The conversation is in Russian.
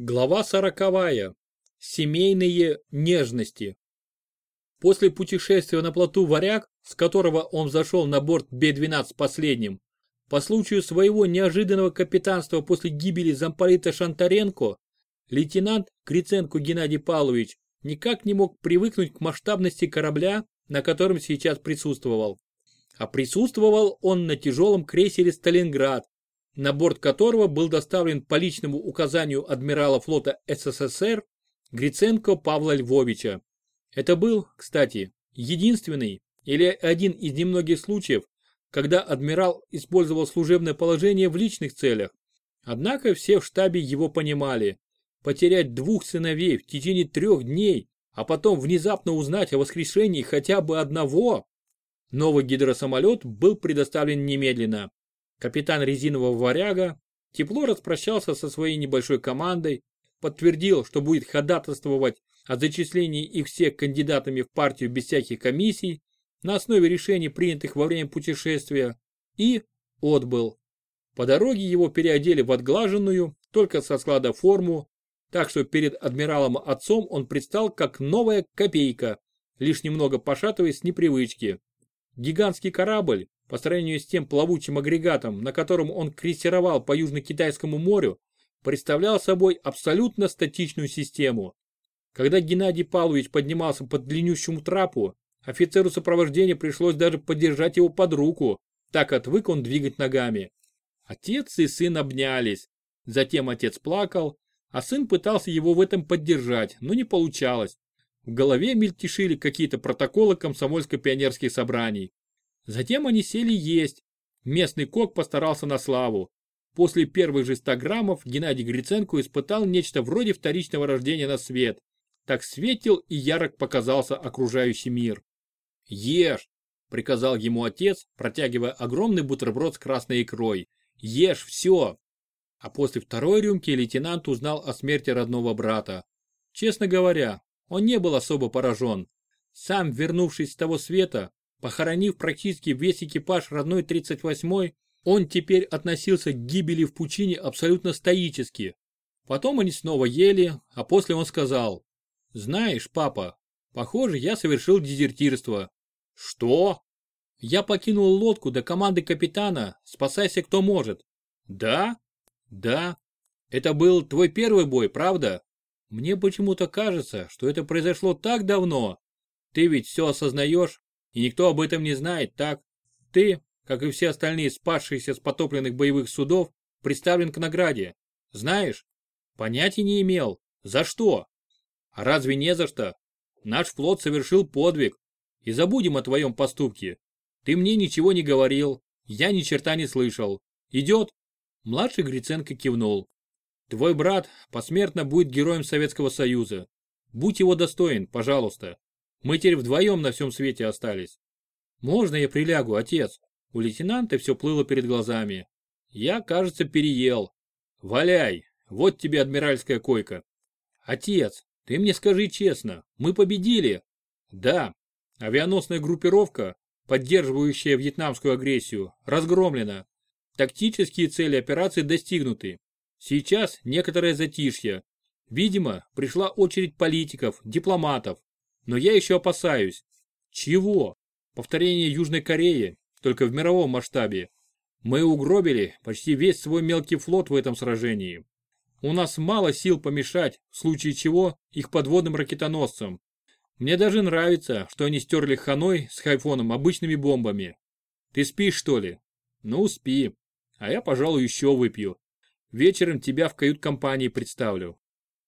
Глава сороковая. Семейные нежности. После путешествия на плоту «Варяг», с которого он зашел на борт Б-12 последним, по случаю своего неожиданного капитанства после гибели замполита Шантаренко, лейтенант Криценко Геннадий Павлович никак не мог привыкнуть к масштабности корабля, на котором сейчас присутствовал. А присутствовал он на тяжелом крейсере «Сталинград», на борт которого был доставлен по личному указанию адмирала флота СССР Гриценко Павла Львовича. Это был, кстати, единственный или один из немногих случаев, когда адмирал использовал служебное положение в личных целях. Однако все в штабе его понимали. Потерять двух сыновей в течение трех дней, а потом внезапно узнать о воскрешении хотя бы одного. Новый гидросамолет был предоставлен немедленно. Капитан резинового варяга тепло распрощался со своей небольшой командой, подтвердил, что будет ходатайствовать о зачислении их всех кандидатами в партию без всяких комиссий на основе решений, принятых во время путешествия, и отбыл. По дороге его переодели в отглаженную, только со склада форму, так что перед адмиралом отцом он предстал как новая копейка, лишь немного пошатываясь с непривычки. Гигантский корабль, по сравнению с тем плавучим агрегатом, на котором он крейсеровал по Южно-Китайскому морю, представлял собой абсолютно статичную систему. Когда Геннадий Павлович поднимался по длиннющему трапу, офицеру сопровождения пришлось даже подержать его под руку, так отвык он двигать ногами. Отец и сын обнялись. Затем отец плакал, а сын пытался его в этом поддержать, но не получалось. В голове мельтешили какие-то протоколы комсомольско-пионерских собраний. Затем они сели есть. Местный кок постарался на славу. После первых же 100 граммов Геннадий Гриценко испытал нечто вроде вторичного рождения на свет. Так светил и ярок показался окружающий мир. «Ешь!» – приказал ему отец, протягивая огромный бутерброд с красной икрой. «Ешь все!» А после второй рюмки лейтенант узнал о смерти родного брата. Честно говоря, он не был особо поражен. Сам, вернувшись с того света, Похоронив практически весь экипаж родной 38-й, он теперь относился к гибели в пучине абсолютно стоически. Потом они снова ели, а после он сказал, «Знаешь, папа, похоже, я совершил дезертирство». «Что?» «Я покинул лодку до команды капитана, спасайся кто может». «Да?» «Да. Это был твой первый бой, правда?» «Мне почему-то кажется, что это произошло так давно. Ты ведь все осознаешь?» И никто об этом не знает, так? Ты, как и все остальные спасшиеся с потопленных боевых судов, представлен к награде. Знаешь? Понятия не имел. За что? А разве не за что? Наш флот совершил подвиг. И забудем о твоем поступке. Ты мне ничего не говорил. Я ни черта не слышал. Идет? Младший Гриценко кивнул. Твой брат посмертно будет героем Советского Союза. Будь его достоин, пожалуйста. Мы теперь вдвоем на всем свете остались. Можно я прилягу, отец? У лейтенанта все плыло перед глазами. Я, кажется, переел. Валяй, вот тебе адмиральская койка. Отец, ты мне скажи честно, мы победили? Да, авианосная группировка, поддерживающая вьетнамскую агрессию, разгромлена. Тактические цели операции достигнуты. Сейчас некоторое затишье. Видимо, пришла очередь политиков, дипломатов, но я еще опасаюсь. Чего? Повторение Южной Кореи, только в мировом масштабе. Мы угробили почти весь свой мелкий флот в этом сражении. У нас мало сил помешать, в случае чего, их подводным ракетоносцам. Мне даже нравится, что они стерли Ханой с хайфоном обычными бомбами. Ты спишь, что ли? Ну, спи. А я, пожалуй, еще выпью. Вечером тебя в кают-компании представлю.